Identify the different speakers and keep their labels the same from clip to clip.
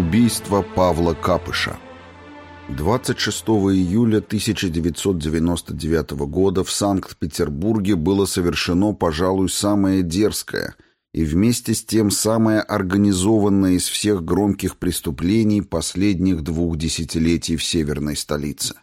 Speaker 1: Убийство Павла Капыша 26 июля 1999 года в Санкт-Петербурге было совершено, пожалуй, самое дерзкое и вместе с тем самое организованное из всех громких преступлений последних двух десятилетий в северной столице.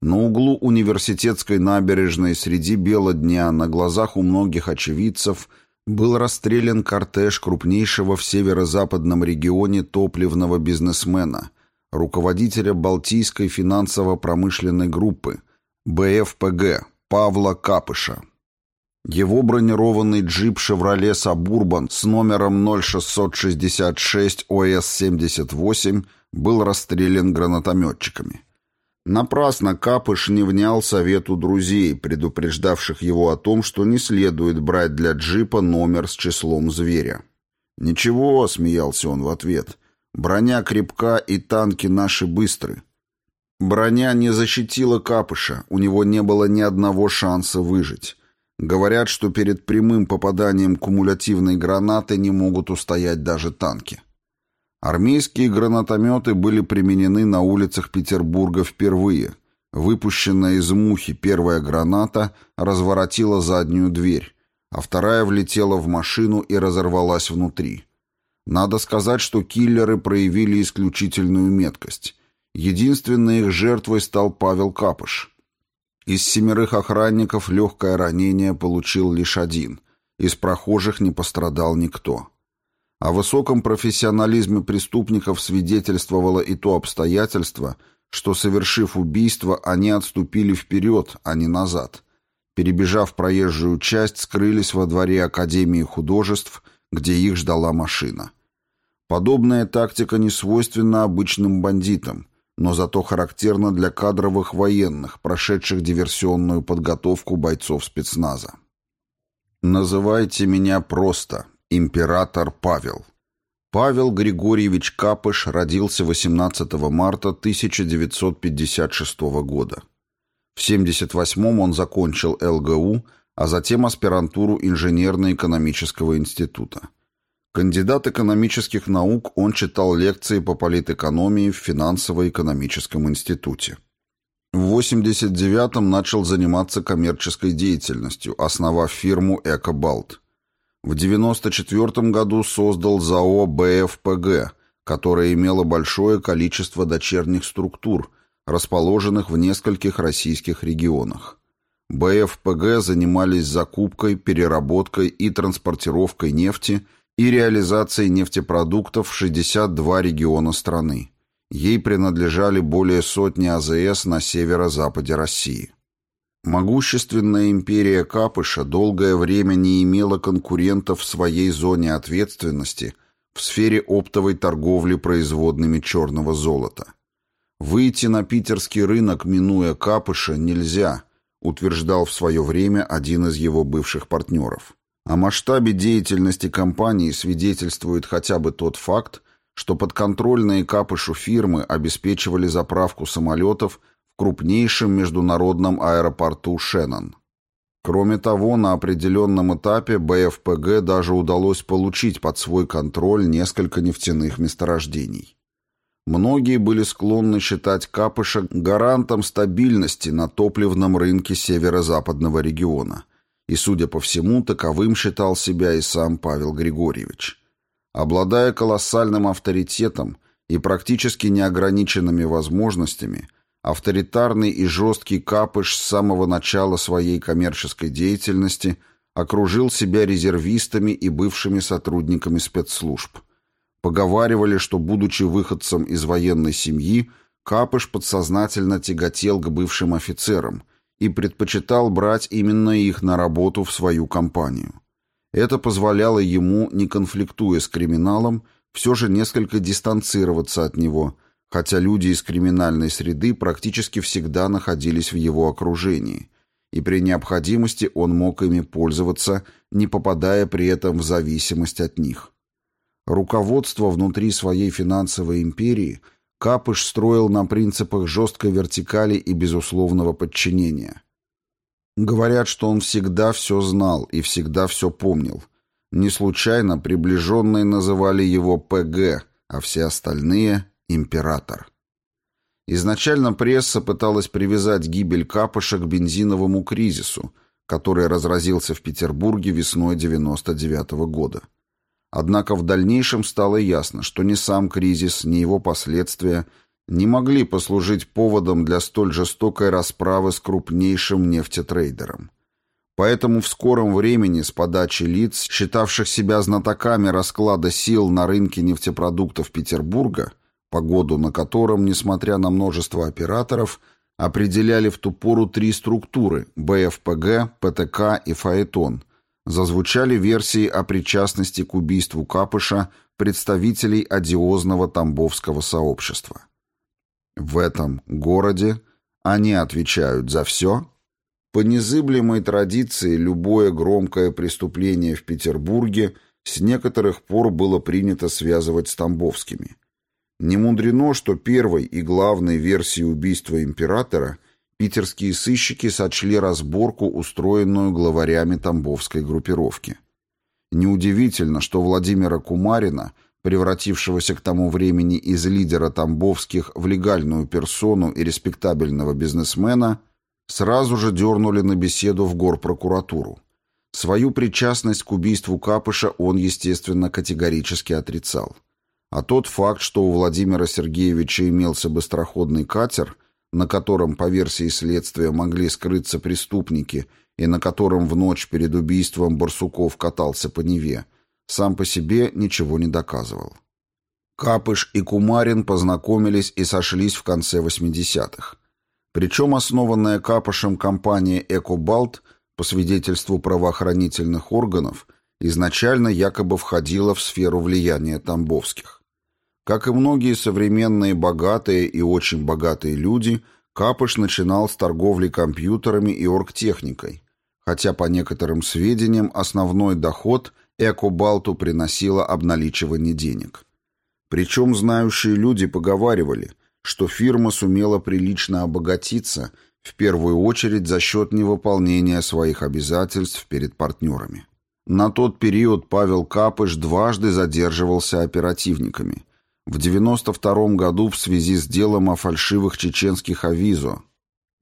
Speaker 1: На углу университетской набережной среди бела дня на глазах у многих очевидцев был расстрелян кортеж крупнейшего в северо-западном регионе топливного бизнесмена, руководителя Балтийской финансово-промышленной группы, БФПГ, Павла Капыша. Его бронированный джип «Шевроле Сабурбан» с номером 0666 ОС-78 был расстрелян гранатометчиками. Напрасно Капыш не внял совету друзей, предупреждавших его о том, что не следует брать для джипа номер с числом зверя. «Ничего», — смеялся он в ответ, — «броня крепка и танки наши быстры». Броня не защитила Капыша, у него не было ни одного шанса выжить. Говорят, что перед прямым попаданием кумулятивной гранаты не могут устоять даже танки. Армейские гранатометы были применены на улицах Петербурга впервые. Выпущенная из мухи первая граната разворотила заднюю дверь, а вторая влетела в машину и разорвалась внутри. Надо сказать, что киллеры проявили исключительную меткость. Единственной их жертвой стал Павел Капыш. Из семерых охранников легкое ранение получил лишь один. Из прохожих не пострадал никто. О высоком профессионализме преступников свидетельствовало и то обстоятельство, что, совершив убийство, они отступили вперед, а не назад. Перебежав проезжую часть, скрылись во дворе Академии художеств, где их ждала машина. Подобная тактика не свойственна обычным бандитам, но зато характерна для кадровых военных, прошедших диверсионную подготовку бойцов спецназа. «Называйте меня просто Император Павел. Павел Григорьевич Капыш родился 18 марта 1956 года. В 1978 он закончил ЛГУ, а затем аспирантуру Инженерно-экономического института. Кандидат экономических наук, он читал лекции по политэкономии в финансово-экономическом институте. В 89-м начал заниматься коммерческой деятельностью, основав фирму «Экобалт». В 1994 году создал ЗАО «БФПГ», которое имело большое количество дочерних структур, расположенных в нескольких российских регионах. БФПГ занимались закупкой, переработкой и транспортировкой нефти и реализацией нефтепродуктов в 62 региона страны. Ей принадлежали более сотни АЗС на северо-западе России. Могущественная империя Капыша долгое время не имела конкурентов в своей зоне ответственности в сфере оптовой торговли производными черного золота. Выйти на питерский рынок, минуя Капыша, нельзя, утверждал в свое время один из его бывших партнеров. О масштабе деятельности компании свидетельствует хотя бы тот факт, что подконтрольные Капышу фирмы обеспечивали заправку самолетов крупнейшем международном аэропорту Шеннон. Кроме того, на определенном этапе БФПГ даже удалось получить под свой контроль несколько нефтяных месторождений. Многие были склонны считать Капыша гарантом стабильности на топливном рынке северо-западного региона. И, судя по всему, таковым считал себя и сам Павел Григорьевич. Обладая колоссальным авторитетом и практически неограниченными возможностями – Авторитарный и жесткий Капыш с самого начала своей коммерческой деятельности окружил себя резервистами и бывшими сотрудниками спецслужб. Поговаривали, что, будучи выходцем из военной семьи, Капыш подсознательно тяготел к бывшим офицерам и предпочитал брать именно их на работу в свою компанию. Это позволяло ему, не конфликтуя с криминалом, все же несколько дистанцироваться от него – хотя люди из криминальной среды практически всегда находились в его окружении, и при необходимости он мог ими пользоваться, не попадая при этом в зависимость от них. Руководство внутри своей финансовой империи Капыш строил на принципах жесткой вертикали и безусловного подчинения. Говорят, что он всегда все знал и всегда все помнил. Не случайно приближенные называли его ПГ, а все остальные — император. Изначально пресса пыталась привязать гибель Капыша к бензиновому кризису, который разразился в Петербурге весной 99 -го года. Однако в дальнейшем стало ясно, что ни сам кризис, ни его последствия не могли послужить поводом для столь жестокой расправы с крупнейшим нефтетрейдером. Поэтому в скором времени с подачи лиц, считавших себя знатоками расклада сил на рынке нефтепродуктов Петербурга, погоду на котором, несмотря на множество операторов, определяли в ту пору три структуры – БФПГ, ПТК и Фаэтон – зазвучали версии о причастности к убийству Капыша представителей одиозного тамбовского сообщества. В этом городе они отвечают за все. По незыблемой традиции любое громкое преступление в Петербурге с некоторых пор было принято связывать с тамбовскими. Не мудрено, что первой и главной версией убийства императора – питерские сыщики сочли разборку, устроенную главарями тамбовской группировки. Неудивительно, что Владимира Кумарина, превратившегося к тому времени из лидера тамбовских в легальную персону и респектабельного бизнесмена, сразу же дернули на беседу в горпрокуратуру. Свою причастность к убийству Капыша он, естественно, категорически отрицал. А тот факт, что у Владимира Сергеевича имелся быстроходный катер – на котором, по версии следствия, могли скрыться преступники и на котором в ночь перед убийством Барсуков катался по Неве, сам по себе ничего не доказывал. Капыш и Кумарин познакомились и сошлись в конце 80-х. Причем основанная Капышем компания «Экобалт» по свидетельству правоохранительных органов изначально якобы входила в сферу влияния Тамбовских. Как и многие современные богатые и очень богатые люди, Капыш начинал с торговли компьютерами и оргтехникой, хотя по некоторым сведениям основной доход Экобалту приносило обналичивание денег. Причем знающие люди поговаривали, что фирма сумела прилично обогатиться в первую очередь за счет невыполнения своих обязательств перед партнерами. На тот период Павел Капыш дважды задерживался оперативниками, в 92 году в связи с делом о фальшивых чеченских авизо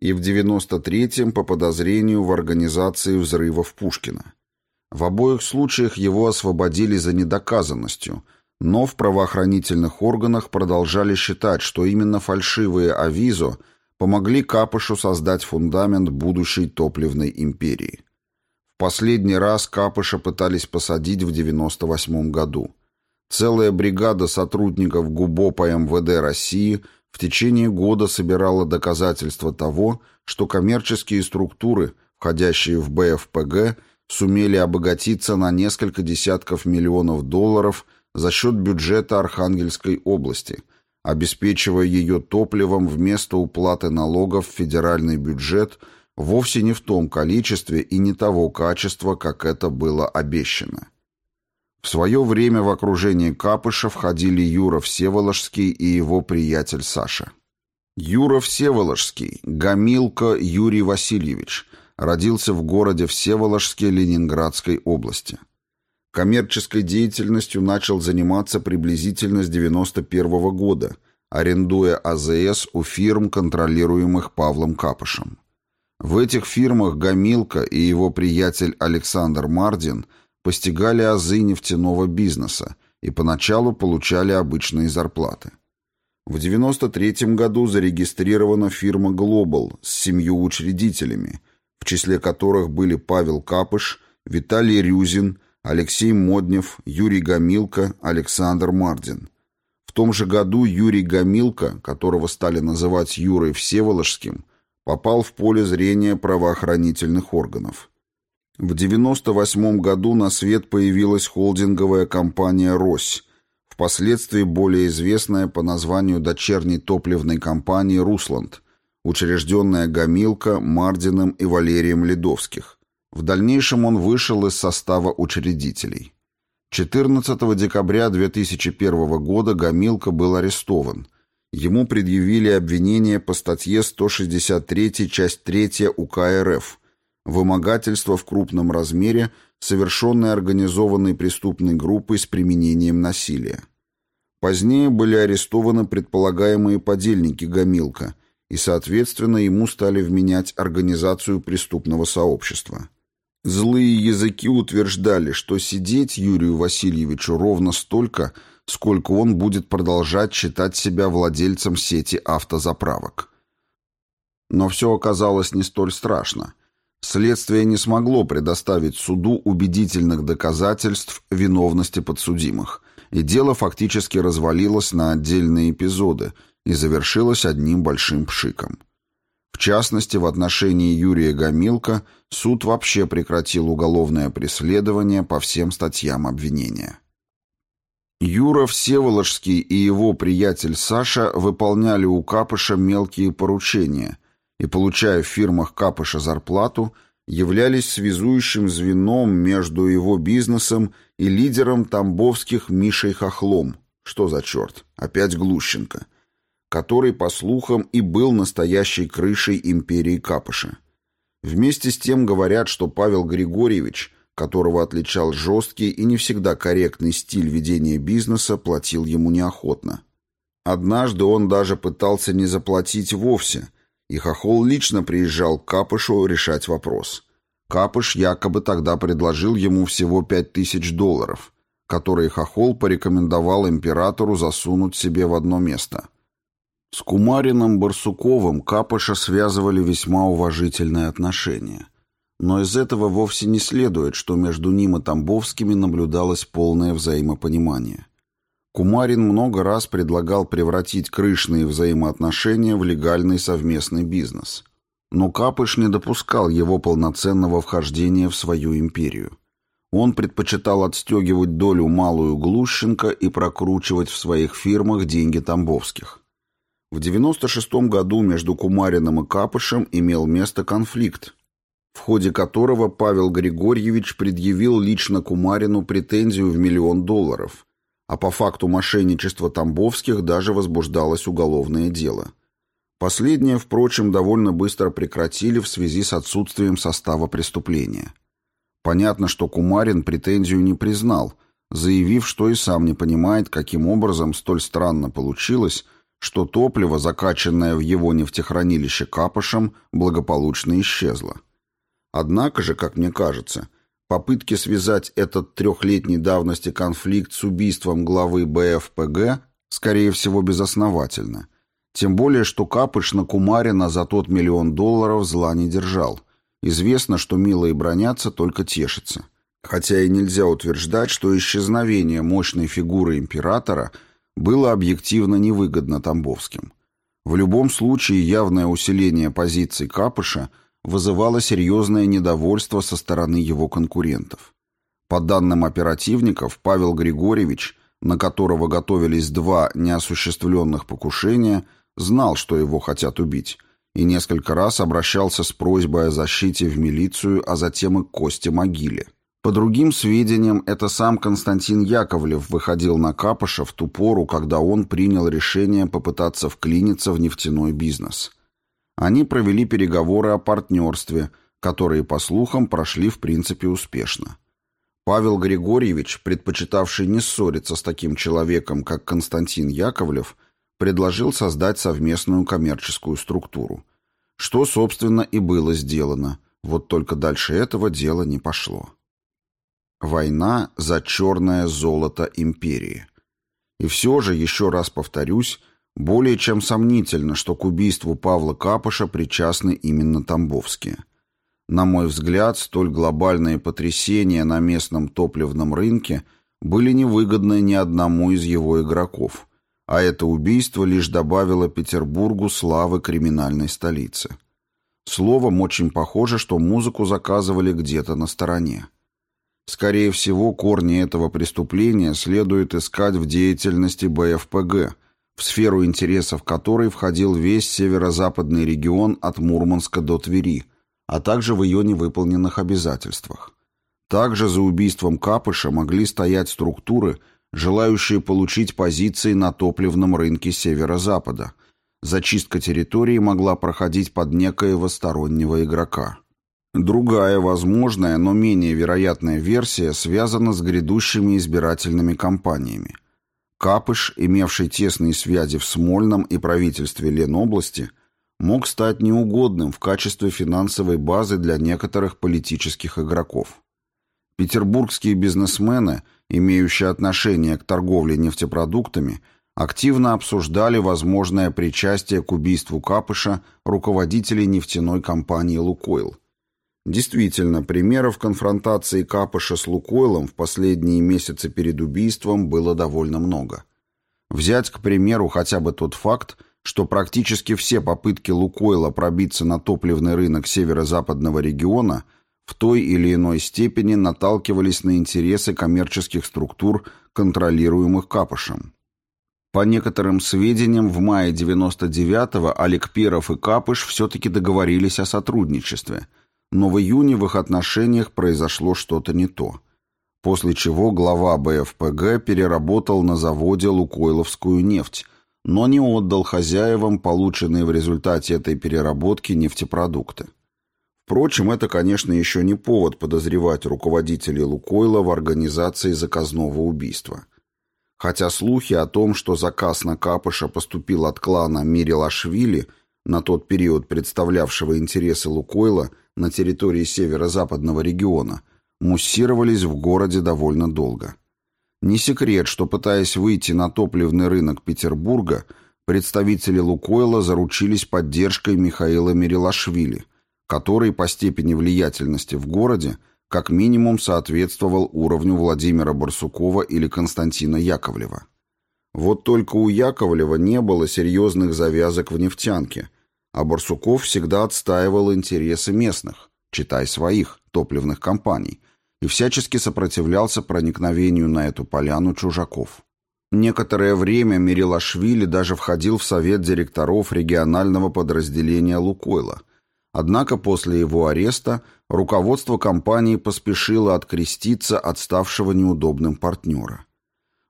Speaker 1: и в 93-м по подозрению в организации взрывов Пушкина. В обоих случаях его освободили за недоказанностью, но в правоохранительных органах продолжали считать, что именно фальшивые авизо помогли Капышу создать фундамент будущей топливной империи. В последний раз Капыша пытались посадить в 98 году. Целая бригада сотрудников ГУБОПа МВД России в течение года собирала доказательства того, что коммерческие структуры, входящие в БФПГ, сумели обогатиться на несколько десятков миллионов долларов за счет бюджета Архангельской области, обеспечивая ее топливом вместо уплаты налогов в федеральный бюджет вовсе не в том количестве и не того качества, как это было обещано. В свое время в окружении Капыша входили Юра Всеволожский и его приятель Саша. Юра Всеволожский, Гамилка Юрий Васильевич, родился в городе Всеволожске Ленинградской области. Коммерческой деятельностью начал заниматься приблизительно с 91 -го года, арендуя АЗС у фирм, контролируемых Павлом Капышем. В этих фирмах Гамилка и его приятель Александр Мардин – постигали азы нефтяного бизнеса и поначалу получали обычные зарплаты. В 1993 году зарегистрирована фирма «Глобал» с семью учредителями, в числе которых были Павел Капыш, Виталий Рюзин, Алексей Моднев, Юрий Гамилко, Александр Мардин. В том же году Юрий Гамилко, которого стали называть Юрой Всеволожским, попал в поле зрения правоохранительных органов. В 1998 году на свет появилась холдинговая компания «Рось», впоследствии более известная по названию дочерней топливной компании «Русланд», учрежденная Гамилко, Мардиным и Валерием Ледовских. В дальнейшем он вышел из состава учредителей. 14 декабря 2001 года Гамилко был арестован. Ему предъявили обвинение по статье 163 часть 3 УК РФ – вымогательство в крупном размере, совершенное организованной преступной группой с применением насилия. Позднее были арестованы предполагаемые подельники Гамилка, и, соответственно, ему стали вменять организацию преступного сообщества. Злые языки утверждали, что сидеть Юрию Васильевичу ровно столько, сколько он будет продолжать считать себя владельцем сети автозаправок. Но все оказалось не столь страшно. Следствие не смогло предоставить суду убедительных доказательств виновности подсудимых, и дело фактически развалилось на отдельные эпизоды и завершилось одним большим пшиком. В частности, в отношении Юрия Гамилка суд вообще прекратил уголовное преследование по всем статьям обвинения. Юра Всеволожский и его приятель Саша выполняли у Капыша мелкие поручения и, получая в фирмах Капыша зарплату, являлись связующим звеном между его бизнесом и лидером тамбовских Мишей Хохлом. Что за черт? Опять Глущенко. Который, по слухам, и был настоящей крышей империи Капыша. Вместе с тем говорят, что Павел Григорьевич, которого отличал жесткий и не всегда корректный стиль ведения бизнеса, платил ему неохотно. Однажды он даже пытался не заплатить вовсе – и Хохол лично приезжал к Капышу решать вопрос. Капыш якобы тогда предложил ему всего пять тысяч долларов, которые Хохол порекомендовал императору засунуть себе в одно место. С Кумарином Барсуковым Капыша связывали весьма уважительные отношения. Но из этого вовсе не следует, что между ним и Тамбовскими наблюдалось полное взаимопонимание. Кумарин много раз предлагал превратить крышные взаимоотношения в легальный совместный бизнес. Но Капыш не допускал его полноценного вхождения в свою империю. Он предпочитал отстегивать долю малую Глущенко и прокручивать в своих фирмах деньги Тамбовских. В 96 году между Кумариным и Капышем имел место конфликт, в ходе которого Павел Григорьевич предъявил лично Кумарину претензию в миллион долларов – а по факту мошенничества Тамбовских даже возбуждалось уголовное дело. Последнее, впрочем, довольно быстро прекратили в связи с отсутствием состава преступления. Понятно, что Кумарин претензию не признал, заявив, что и сам не понимает, каким образом столь странно получилось, что топливо, закачанное в его нефтехранилище Капышем, благополучно исчезло. Однако же, как мне кажется, Попытки связать этот трехлетней давности конфликт с убийством главы БФПГ, скорее всего, безосновательны. Тем более, что Капыш на Кумарина за тот миллион долларов зла не держал. Известно, что милые бронятся, только тешатся. Хотя и нельзя утверждать, что исчезновение мощной фигуры императора было объективно невыгодно Тамбовским. В любом случае, явное усиление позиций Капыша – вызывало серьезное недовольство со стороны его конкурентов. По данным оперативников, Павел Григорьевич, на которого готовились два неосуществленных покушения, знал, что его хотят убить, и несколько раз обращался с просьбой о защите в милицию, а затем и к Косте Могиле. По другим сведениям, это сам Константин Яковлев выходил на Капыша в ту пору, когда он принял решение попытаться вклиниться в нефтяной бизнес. Они провели переговоры о партнерстве, которые, по слухам, прошли в принципе успешно. Павел Григорьевич, предпочитавший не ссориться с таким человеком, как Константин Яковлев, предложил создать совместную коммерческую структуру. Что, собственно, и было сделано, вот только дальше этого дело не пошло. Война за черное золото империи. И все же, еще раз повторюсь, более чем сомнительно, что к убийству Павла Капыша причастны именно тамбовские. На мой взгляд, столь глобальные потрясения на местном топливном рынке были невыгодны ни одному из его игроков, а это убийство лишь добавило Петербургу славы криминальной столицы. Словом, очень похоже, что музыку заказывали где-то на стороне. Скорее всего, корни этого преступления следует искать в деятельности БФПГ – в сферу интересов которой входил весь северо-западный регион от Мурманска до Твери, а также в ее невыполненных обязательствах. Также за убийством Капыша могли стоять структуры, желающие получить позиции на топливном рынке северо-запада. Зачистка территории могла проходить под некоего стороннего игрока. Другая возможная, но менее вероятная версия связана с грядущими избирательными кампаниями – Капыш, имевший тесные связи в Смольном и правительстве Ленобласти, мог стать неугодным в качестве финансовой базы для некоторых политических игроков. Петербургские бизнесмены, имеющие отношение к торговле нефтепродуктами, активно обсуждали возможное причастие к убийству Капыша руководителей нефтяной компании «Лукойл». Действительно, примеров конфронтации Капыша с Лукойлом в последние месяцы перед убийством было довольно много. Взять, к примеру, хотя бы тот факт, что практически все попытки Лукойла пробиться на топливный рынок северо-западного региона – в той или иной степени наталкивались на интересы коммерческих структур, контролируемых Капышем. По некоторым сведениям, в мае 99-го Олег Перов и Капыш все-таки договорились о сотрудничестве, но в июне в их отношениях произошло что-то не то. После чего глава БФПГ переработал на заводе лукойловскую нефть, но не отдал хозяевам полученные в результате этой переработки нефтепродукты. Впрочем, это, конечно, еще не повод подозревать руководителей Лукойла в организации заказного убийства. Хотя слухи о том, что заказ на Капыша поступил от клана Мирилашвили, на тот период представлявшего интересы Лукойла на территории северо-западного региона, муссировались в городе довольно долго. Не секрет, что, пытаясь выйти на топливный рынок Петербурга, представители Лукойла заручились поддержкой Михаила Мирилашвили – который по степени влиятельности в городе как минимум соответствовал уровню Владимира Барсукова или Константина Яковлева. Вот только у Яковлева не было серьезных завязок в нефтянке, а Барсуков всегда отстаивал интересы местных, читай своих, топливных компаний, и всячески сопротивлялся проникновению на эту поляну чужаков. Некоторое время Мирилашвили даже входил в совет директоров регионального подразделения «Лукойла», Однако после его ареста руководство компании поспешило откреститься от ставшего неудобным партнера.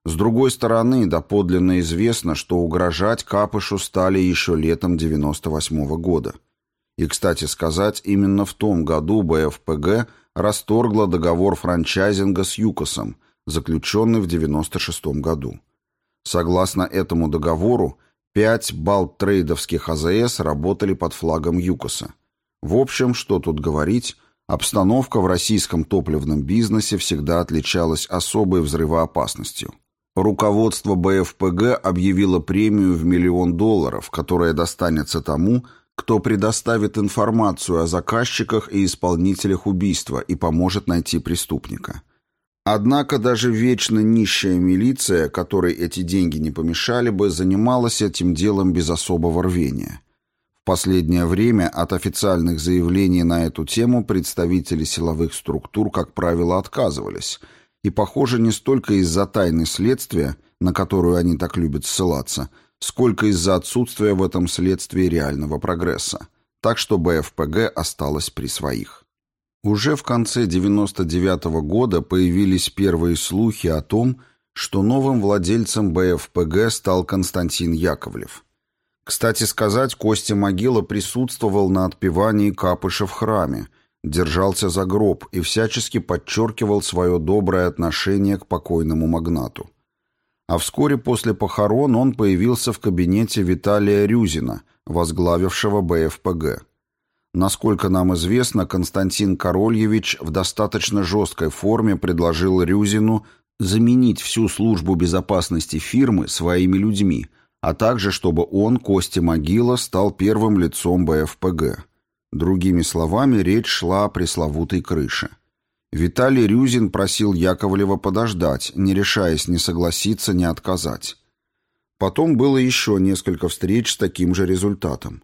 Speaker 1: С другой стороны, доподлинно известно, что угрожать Капышу стали еще летом 98 -го года. И, кстати сказать, именно в том году БФПГ расторгла договор франчайзинга с ЮКОСом, заключенный в 96 году. Согласно этому договору, пять балт-трейдовских АЗС работали под флагом ЮКОСа. В общем, что тут говорить, обстановка в российском топливном бизнесе всегда отличалась особой взрывоопасностью. Руководство БФПГ объявило премию в миллион долларов, которая достанется тому, кто предоставит информацию о заказчиках и исполнителях убийства и поможет найти преступника. Однако даже вечно нищая милиция, которой эти деньги не помешали бы, занималась этим делом без особого рвения последнее время от официальных заявлений на эту тему представители силовых структур, как правило, отказывались, и, похоже, не столько из-за тайны следствия, на которую они так любят ссылаться, сколько из-за отсутствия в этом следствии реального прогресса. Так что БФПГ осталась при своих. Уже в конце 99 -го года появились первые слухи о том, что новым владельцем БФПГ стал Константин Яковлев – кстати сказать, Костя Могила присутствовал на отпевании Капыша в храме, держался за гроб и всячески подчеркивал свое доброе отношение к покойному магнату. А вскоре после похорон он появился в кабинете Виталия Рюзина, возглавившего БФПГ. Насколько нам известно, Константин Корольевич в достаточно жесткой форме предложил Рюзину заменить всю службу безопасности фирмы своими людьми – а также чтобы он, Костя Могила, стал первым лицом БФПГ. Другими словами, речь шла о пресловутой крыше. Виталий Рюзин просил Яковлева подождать, не решаясь ни согласиться, ни отказать. Потом было еще несколько встреч с таким же результатом.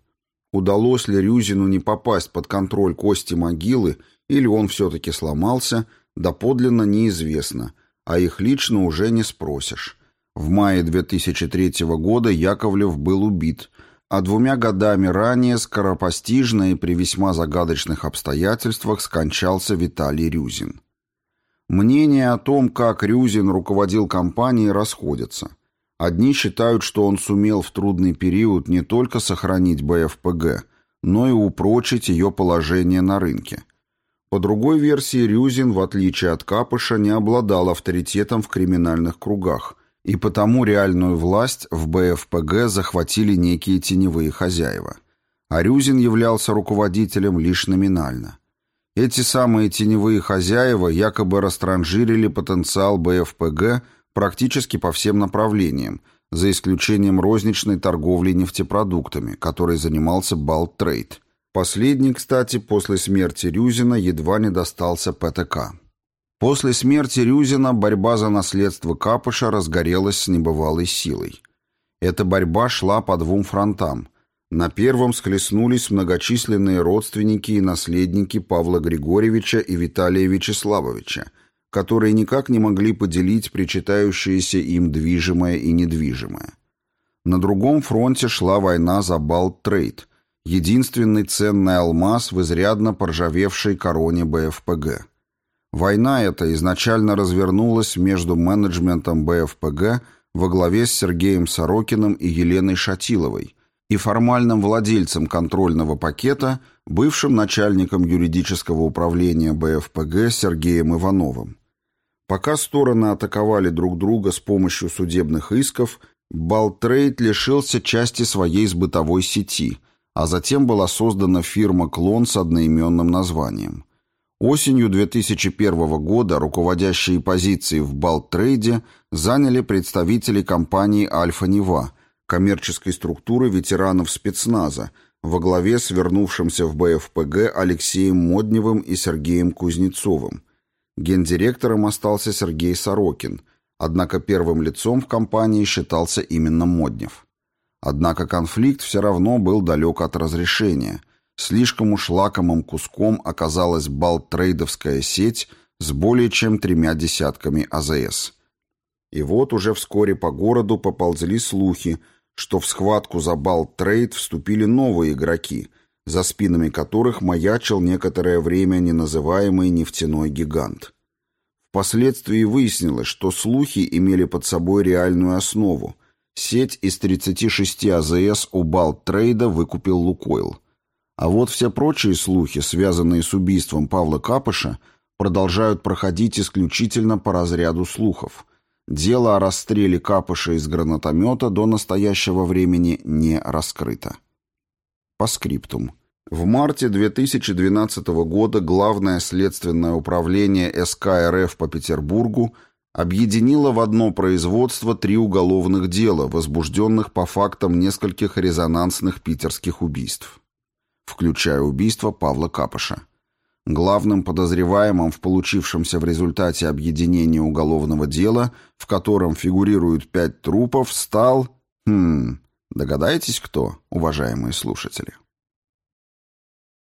Speaker 1: Удалось ли Рюзину не попасть под контроль Кости Могилы, или он все-таки сломался, доподлинно неизвестно, а их лично уже не спросишь. В мае 2003 года Яковлев был убит, а двумя годами ранее скоропостижно и при весьма загадочных обстоятельствах скончался Виталий Рюзин. Мнения о том, как Рюзин руководил компанией, расходятся. Одни считают, что он сумел в трудный период не только сохранить БФПГ, но и упрочить ее положение на рынке. По другой версии, Рюзин, в отличие от Капыша, не обладал авторитетом в криминальных кругах – И потому реальную власть в БФПГ захватили некие теневые хозяева. Арюзин являлся руководителем лишь номинально. Эти самые теневые хозяева якобы растранжирили потенциал БФПГ практически по всем направлениям, за исключением розничной торговли нефтепродуктами, которой занимался Балтрейд. Последний, кстати, после смерти Рюзина едва не достался ПТК. После смерти Рюзина борьба за наследство Капыша разгорелась с небывалой силой. Эта борьба шла по двум фронтам. На первом схлестнулись многочисленные родственники и наследники Павла Григорьевича и Виталия Вячеславовича, которые никак не могли поделить причитающееся им движимое и недвижимое. На другом фронте шла война за Балт-трейд – единственный ценный алмаз в изрядно поржавевшей короне БФПГ. Война эта изначально развернулась между менеджментом БФПГ во главе с Сергеем Сорокиным и Еленой Шатиловой и формальным владельцем контрольного пакета, бывшим начальником юридического управления БФПГ Сергеем Ивановым. Пока стороны атаковали друг друга с помощью судебных исков, Балтрейд лишился части своей сбытовой сети – а затем была создана фирма «Клон» с одноименным названием. Осенью 2001 года руководящие позиции в Балтрейде заняли представители компании «Альфа-Нева», коммерческой структуры ветеранов спецназа, во главе с вернувшимся в БФПГ Алексеем Модневым и Сергеем Кузнецовым. Гендиректором остался Сергей Сорокин, однако первым лицом в компании считался именно Моднев. Однако конфликт все равно был далек от разрешения. Слишком уж лакомым куском оказалась балтрейдовская сеть с более чем тремя десятками АЗС. И вот уже вскоре по городу поползли слухи, что в схватку за Балт-трейд вступили новые игроки, за спинами которых маячил некоторое время неназываемый нефтяной гигант. Впоследствии выяснилось, что слухи имели под собой реальную основу, Сеть из 36 АЗС у Балт-трейда выкупил Лукойл. А вот все прочие слухи, связанные с убийством Павла Капыша, продолжают проходить исключительно по разряду слухов. Дело о расстреле Капыша из гранатомета до настоящего времени не раскрыто. По скриптум. В марте 2012 года Главное следственное управление СК РФ по Петербургу – объединила в одно производство три уголовных дела, возбужденных по фактам нескольких резонансных питерских убийств, включая убийство Павла Капыша. Главным подозреваемым в получившемся в результате объединения уголовного дела, в котором фигурируют пять трупов, стал... Хм... Догадаетесь, кто, уважаемые слушатели?